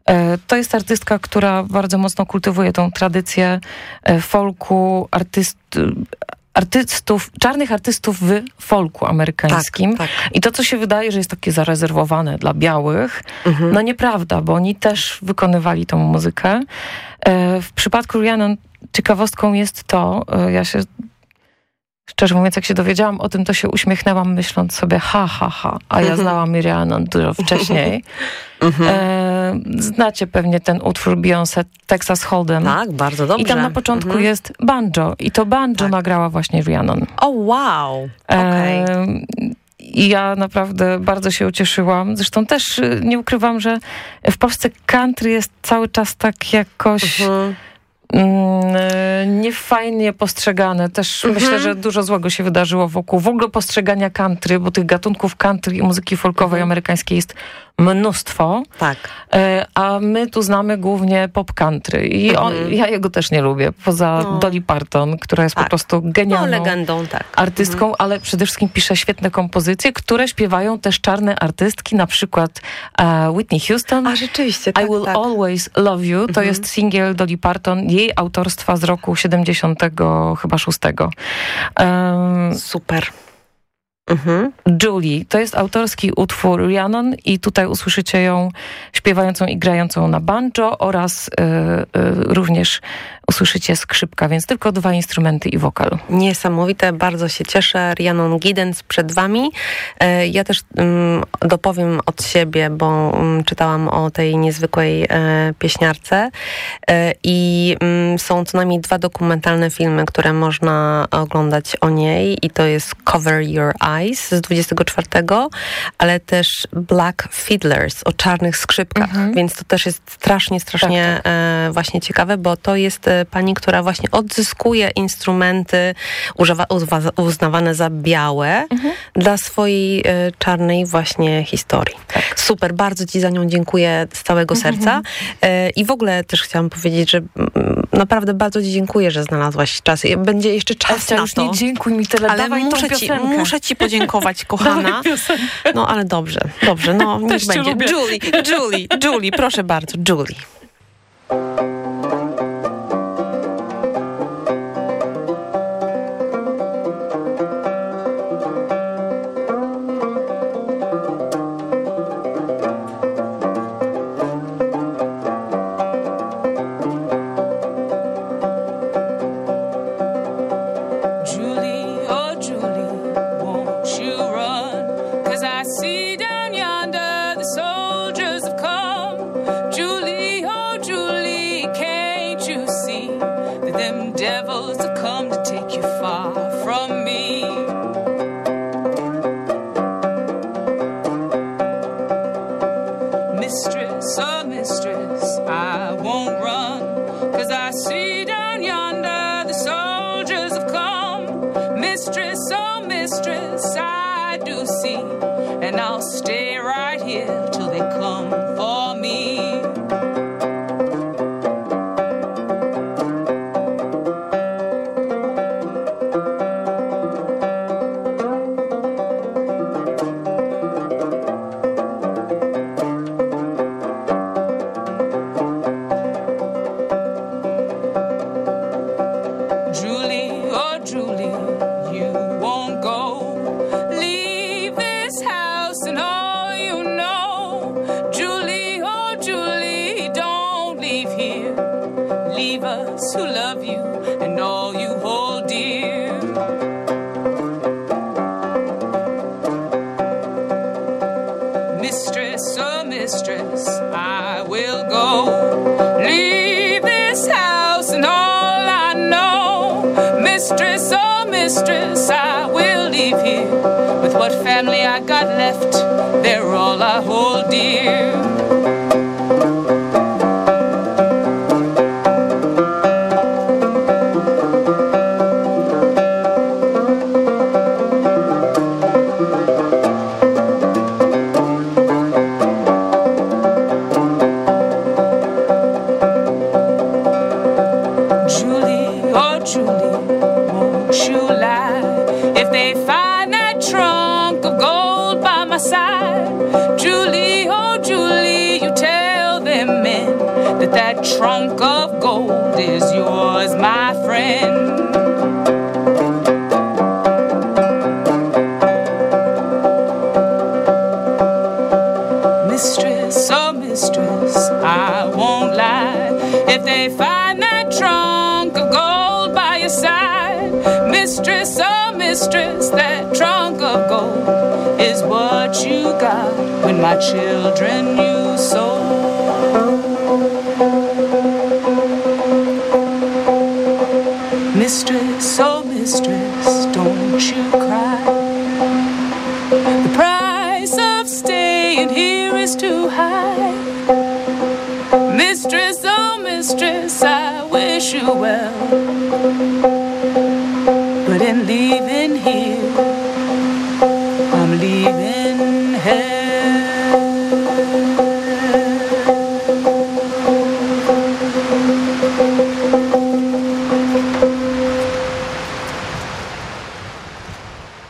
E, To jest artystka, która bardzo mocno kultywuje tą tradycję e, folku, artyst, artystów, czarnych artystów w folku amerykańskim. Tak, I to, co się wydaje, że jest takie zarezerwowane dla białych, Mhm. no nieprawda, bo oni też wykonywali tą muzykę. E, W przypadku Rihanna ciekawostką jest to, ja się Szczerze mówiąc, jak się dowiedziałam o tym, to się uśmiechnęłam, myśląc sobie, ha, ha, ha. A ja Mhm. znałam Rihanna dużo wcześniej. Mhm. E, znacie pewnie ten utwór Beyoncé, Texas Hold'em. Tak, bardzo dobrze. I tam na początku Mhm. jest banjo. I to banjo nagrała właśnie Rihanna. O, wow. Okej. I ja naprawdę bardzo się ucieszyłam. Zresztą też y, nie ukrywam, że w Polsce country jest cały czas tak jakoś Mhm. mm, y, niefajnie postrzegane. Też Mhm. myślę, że dużo złego się wydarzyło wokół w ogóle postrzegania country, bo tych gatunków country i muzyki folkowej amerykańskiej jest mnóstwo. Tak. E, A my tu znamy głównie pop country. I on, Mhm. ja jego też nie lubię. Poza No. Dolly Parton, która jest po Tak. prostu No, genialną legendą, tak. artystką, ale przede wszystkim pisze świetne kompozycje, które śpiewają też czarne artystki, na przykład e, Whitney Houston. A rzeczywiście, I tak, Will tak. Always Love You. To Mhm. jest singiel Dolly Parton, jej autorstwa z roku 70 chyba 6. Um, Super. Mhm. Julie. To jest autorski utwór Rhiannon i tutaj usłyszycie ją śpiewającą i grającą na banjo oraz e, e, również usłyszycie skrzypka, więc tylko dwa instrumenty i wokal. Niesamowite, bardzo się cieszę. Rhiannon Giddens przed wami. E, Ja też mm, dopowiem od siebie, bo mm, czytałam o tej niezwykłej pieśniarce i mm, są co najmniej dwa dokumentalne filmy, które można oglądać o niej i to jest Cover Your Eyes z 24, ale też Black Fiddlers o czarnych skrzypkach, więc to też jest strasznie, strasznie e, właśnie ciekawe, bo to jest e, pani, która właśnie odzyskuje instrumenty używa, uzwa- uznawane za białe dla swojej e, czarnej właśnie historii. Super, bardzo Ci za nią dziękuję z całego serca. E, I w ogóle też chciałam powiedzieć, że mm, naprawdę bardzo Ci dziękuję, że znalazłaś czas. Będzie jeszcze czas na już to. nie dziękuj mi tyle, ale dawaj muszę ci, muszę ci podziękować, kochana. No ale dobrze, dobrze, no niech będzie. lubię. Julie, Julie, Julie, proszę bardzo. Julie, mistress, I will leave here. With what family I got left, they're all I hold dear. Trunk of gold is yours, my friend. Mistress, oh mistress, I won't lie. If they find that trunk of gold by your side, mistress, oh mistress, that trunk of gold is what you got when my children you I'm leaving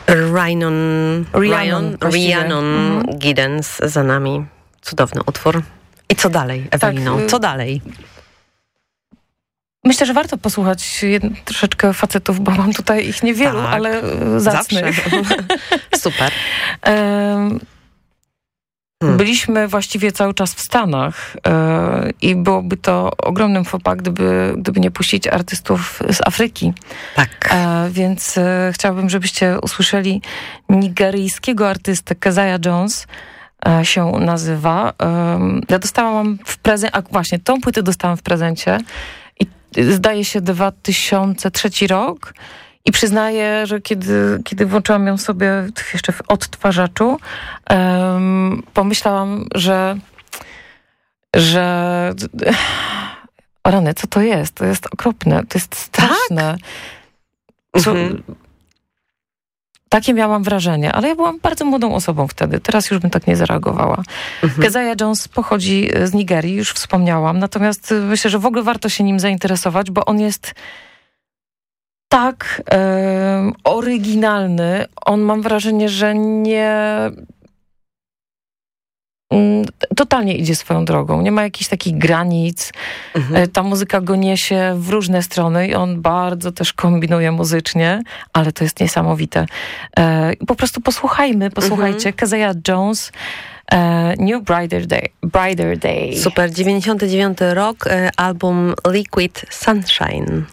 Rhiannon Rhiannon, właściwie. Rhiannon Mhm. Giddens za nami. Cudowny utwór. I co dalej, Ewelino? y- co dalej? Myślę, że warto posłuchać troszeczkę facetów, bo mam tutaj ich niewielu, Tak, ale e, zacnych. Super. Hmm. Byliśmy właściwie cały czas w Stanach e, i byłoby to ogromnym fopa, gdyby, gdyby nie puścić artystów z Afryki. Tak. E, więc e, chciałabym, żebyście usłyszeli nigeryjskiego artystę Keziah Jones się nazywa. Ja dostałam w prezencie, a właśnie tą płytę dostałam w prezencie zdaje się 2003 rok i przyznaję, że kiedy, kiedy włączyłam ją sobie jeszcze w odtwarzaczu, em, pomyślałam, że że rany, co to jest? To jest okropne, to jest straszne. Co, Mhm. Takie miałam wrażenie, ale ja byłam bardzo młodą osobą wtedy. Teraz już bym tak nie zareagowała. Mhm. Keziah Jones pochodzi e, z Nigerii, już wspomniałam. Natomiast y, myślę, że w ogóle warto się nim zainteresować, bo on jest tak oryginalny. On mam wrażenie, że nie... mm, Totalnie idzie swoją drogą. Nie ma jakichś takich granic. Mhm. E, Ta muzyka go niesie w różne strony i on bardzo też kombinuje muzycznie, ale to jest niesamowite. E, Po prostu posłuchajmy, posłuchajcie. Mhm. Keziah Jones, e, New Brighter Day. Brighter Day. Super, 99 rok, album Liquid Sunshine.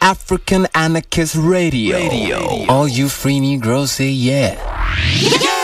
African Anarchist Radio. Radio. All you free Negroes say yeah. Oh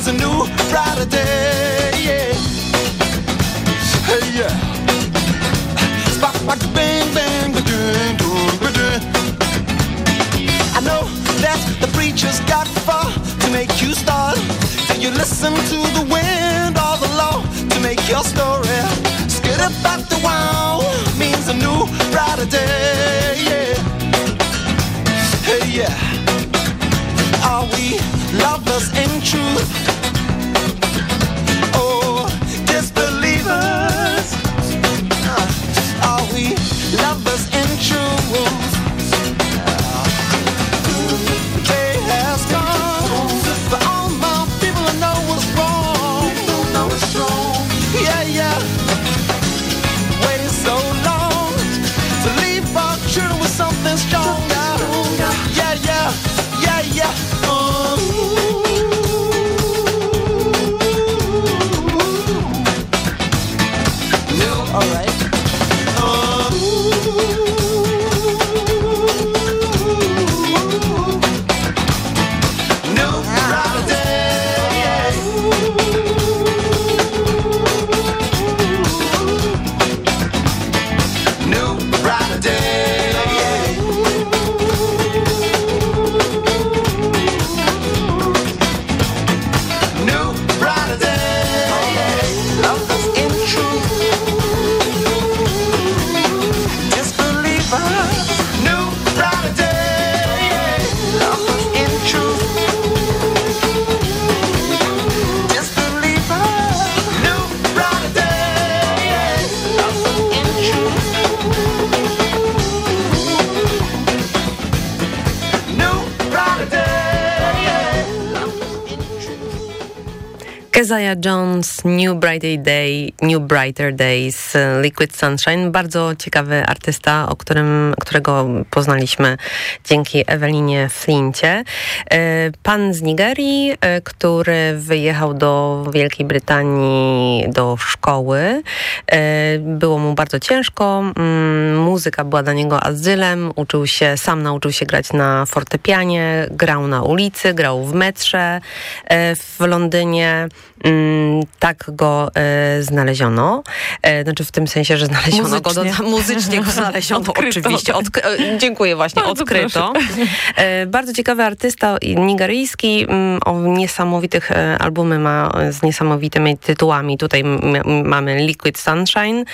means a new brighter day. Yeah. Hey, yeah. Spot, spot, bang, bang, ba-doo, doo, ba-doo. I know that the preacher's got far to make you start. Do you listen to the wind or the law to make your story? Skid about the wow means a new brighter day. Keziah Jones, New Brighter Day, New Brighter Days, Liquid Sunshine. Bardzo ciekawy artysta, o którym, którego poznaliśmy dzięki Ewelinie Flincie. E, Pan z Nigerii, e, który wyjechał do Wielkiej Brytanii do szkoły. E, Było mu bardzo ciężko. Mm, Muzyka była dla niego azylem. Uczył się, sam nauczył się grać na fortepianie, grał na ulicy, grał w metrze w Londynie. Mm, tak go e, znaleziono. E, znaczy w tym sensie, że znaleziono go, do, Muzycznie. muzycznie go znaleziono Odkryto. oczywiście. Odk- e, dziękuję właśnie, Bardzo odkryto. E, bardzo ciekawy artysta nigeryjski, mm, o niesamowitych e, albumy ma z niesamowitymi tytułami. Tutaj mamy Liquid Sunshine,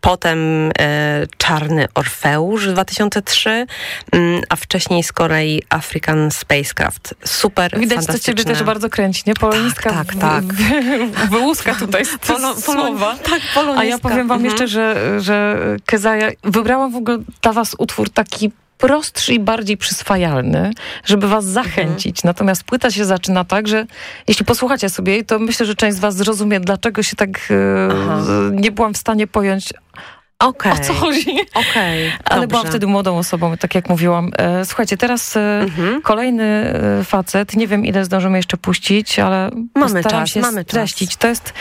potem e, Czarny Orfeusz 2003, mm, a wcześniej z kolei African Spacecraft. Super, Widać, co ciebie też bardzo kręci, nie? Polonistka Tak, tak. w- wyłuska tutaj Polo- polo- słowa. tak, A ja powiem wam Mhm. jeszcze, że, że Kezaja, wybrałam w ogóle dla was utwór taki prostszy i bardziej przyswajalny, żeby was zachęcić. Mhm. Natomiast płyta się zaczyna tak, że jeśli posłuchacie sobie jej, to myślę, że część z was zrozumie, dlaczego się tak e, nie byłam w stanie pojąć, Okej. o co chodzi. Okej, Ale dobrze. byłam wtedy młodą osobą, tak jak mówiłam. E, Słuchajcie, teraz e, Mhm. kolejny e, facet, nie wiem ile zdążymy jeszcze puścić, ale Mamy czas, się mamy czas. streścić. To jest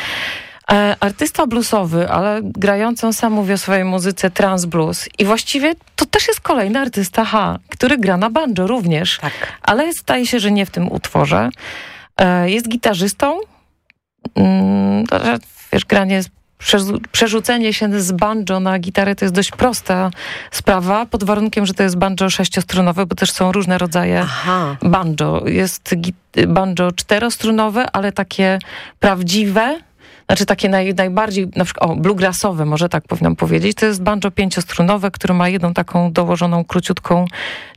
artysta bluesowy, ale grający, on sam mówi o swojej muzyce trans blues. I właściwie to też jest kolejny artysta H, który gra na banjo również. Tak. Ale zdaje się, że nie w tym utworze. Jest gitarzystą. Mm, Wiesz, granie przerzu- przerzucenie się z banjo na gitarę to jest dość prosta sprawa, pod warunkiem, że to jest banjo sześciostrunowe, bo też są różne rodzaje Aha. banjo. Jest banjo czterostrunowe, ale takie prawdziwe, znaczy takie naj, najbardziej, na przykład, o, bluegrassowe, może tak powinnam powiedzieć. To jest banjo pięciostrunowe, które ma jedną taką dołożoną, króciutką,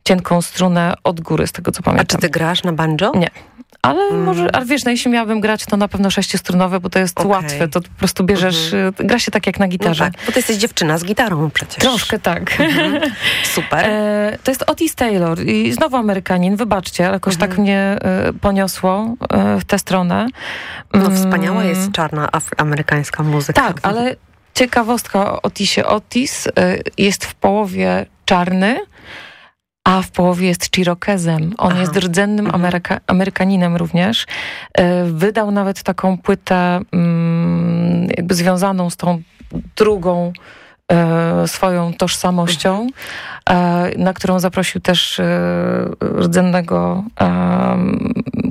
cienką strunę od góry, z tego co A pamiętam. czy ty grasz na banjo? Nie. Ale Mm. może, ale wiesz, no jeśli miałabym grać, to na pewno sześciostrunowe, bo to jest Okej. łatwe. To po prostu bierzesz, y, gra się tak jak na No gitarze. tak, bo ty jesteś dziewczyna z gitarą przecież. Troszkę tak. Super. E, to jest Otis Taylor i znowu Amerykanin, wybaczcie, ale jakoś Mhm. tak mnie e, poniosło e, w tę stronę. No Mm, wspaniała jest czarna amerykańska muzyka. Tak, ale ciekawostka o Otisie. Otis jest w połowie czarny, a w połowie jest Chirokezem. On Aha. jest rdzennym Mhm. Ameryka, Amerykaninem również. E, Wydał nawet taką płytę mm, jakby związaną z tą drugą e, swoją tożsamością, e, na którą zaprosił też rdzennego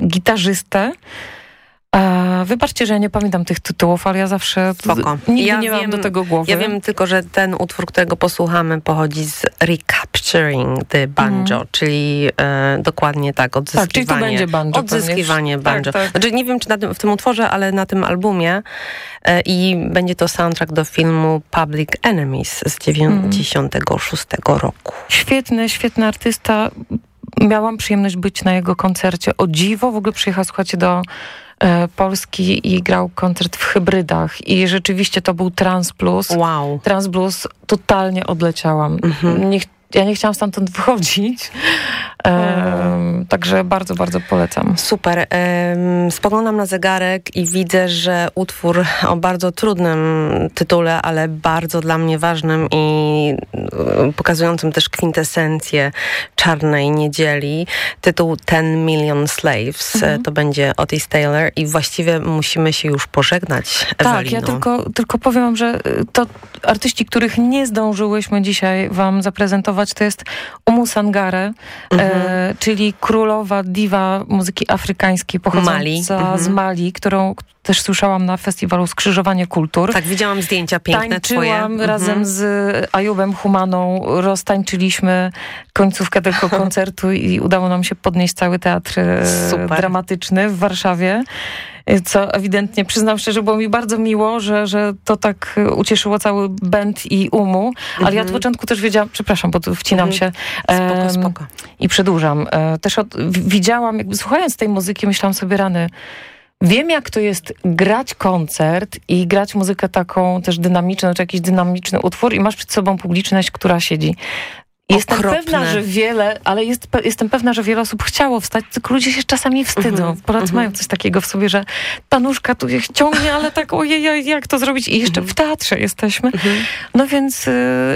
gitarzystę. E, wybaczcie, że ja nie pamiętam tych tytułów, ale ja zawsze Spoko. nigdy Ja nie mam wiem- do tego głowy. Ja wiem tylko, że ten utwór, którego posłuchamy, pochodzi z Recapturing the Banjo, czyli e, dokładnie tak, odzyskiwanie. Tak, czyli tu będzie banjo Odzyskiwanie pewnie. banjo. Tak, tak. Znaczy, nie wiem, czy na tym, w tym utworze, ale na tym albumie e, i będzie to soundtrack do filmu Public Enemies z 96 roku. Świetny, świetny artysta. Miałam przyjemność być na jego koncercie. O dziwo w ogóle przyjechał, słuchajcie, do Polski i grał koncert w hybrydach. I rzeczywiście to był trans blues. Wow. Trans blues totalnie odleciałam. Mhm. Nie, ch- ja nie chciałam stamtąd wychodzić. Także bardzo, bardzo polecam. Super. Spoglądam na zegarek i widzę, że utwór o bardzo trudnym tytule, ale bardzo dla mnie ważnym i pokazującym też kwintesencję czarnej niedzieli. Tytuł Ten Million Slaves. Mhm. To będzie Otis Taylor i właściwie musimy się już pożegnać, Tak, Ewelino. ja tylko, tylko powiem wam, że y, to artyści, których nie zdążyłyśmy dzisiaj wam zaprezentować, to jest Umu Sangare, Mhm. e, czyli królowa, diwa muzyki afrykańskiej pochodząca Mali. Mhm. z Mali, którą też słyszałam na festiwalu Skrzyżowanie Kultur. Tak, widziałam zdjęcia piękne twoje. Tańczyłam Mhm. razem z Ajubem Humaną, roztańczyliśmy końcówkę tego koncertu i udało nam się podnieść cały teatr e, Super. dramatyczny w Warszawie. e, Co ewidentnie, przyznam szczerze, było mi bardzo miło, że, że to tak e, ucieszyło cały band i umu, ale ja od Mhm. początku też wiedziałam, przepraszam, bo tu wcinam Mhm. się Spoko, spoko. i przedłużam. Też od, widziałam, jakby słuchając tej muzyki, myślałam sobie rany, Wiem, jak to jest grać koncert i grać muzykę taką też dynamiczną, czy jakiś dynamiczny utwór i masz przed sobą publiczność, która siedzi. Jestem Okropne. pewna, że wiele, ale jest, pe- jestem pewna, że wiele osób chciało wstać, tylko ludzie się czasami wstydzą. Mhm, Polacy mhm. mają coś takiego w sobie, że ta nóżka tu się ciągnie, ale tak ojej, jak to zrobić? I jeszcze w teatrze jesteśmy. No więc y,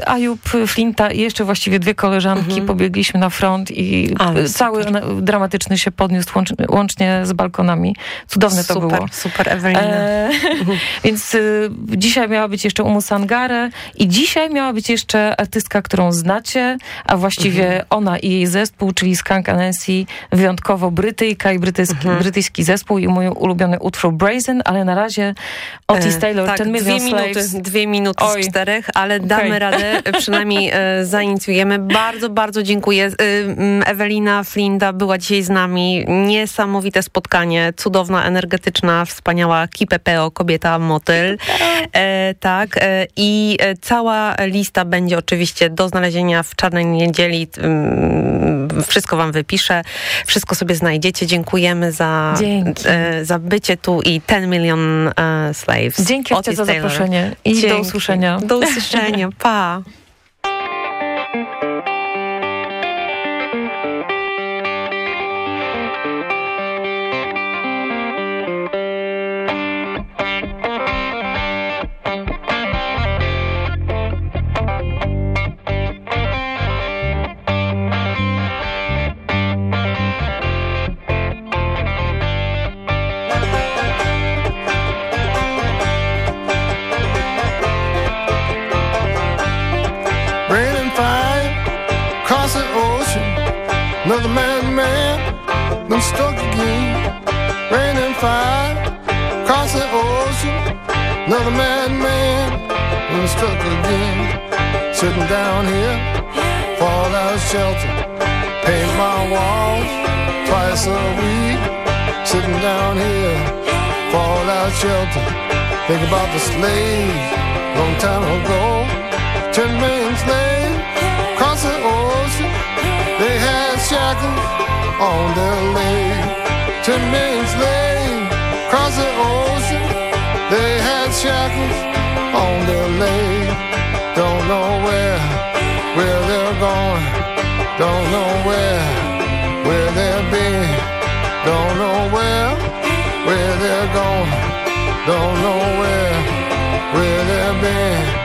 Ajub, Flinta i jeszcze właściwie dwie koleżanki pobiegliśmy na front i Ale y, cały dramatyczny się podniósł łącz, łącznie z balkonami. Cudowne to super, było. super, Ewelina. E, więc y, dzisiaj miała być jeszcze Umu Sangare i dzisiaj miała być jeszcze artystka, którą znacie, a właściwie Mhm. ona i jej zespół, czyli Skunk Anansi, wyjątkowo Brytyjka i brytyjski, Mhm. brytyjski zespół i mój ulubiony utwór Brazen, ale na razie Otis E, Taylor, tak, 10 dwie minuty, dwie minuty Oj. z czterech, ale damy Okej. radę, przynajmniej e, zainicjujemy. Bardzo, bardzo dziękuję. E, Ewelina Flinda była dzisiaj z nami. Niesamowite spotkanie, cudowna, energetyczna, wspaniała Kipepeo, kobieta motyl. E, tak, e, i e, cała lista będzie oczywiście do znalezienia w Czarnej Niedzieli. Wszystko wam wypiszę, wszystko sobie znajdziecie. Dziękujemy za, e, za bycie tu i 10 Million e, Slaves. Dzięki Otis za zaproszenie i do Dzięki. usłyszenia. Do usłyszenia, pa. Shelter. Paint my walls twice a week. Sitting down here, fall out of shelter. Think about the slaves long time ago. Ten million slaves across the ocean. They had shackles on their legs. Ten million slaves across the ocean. They had shackles on their legs. Don't know where, where they're going, don't know where, where they've been, don't know where, where they're going, don't know where, where they'll be.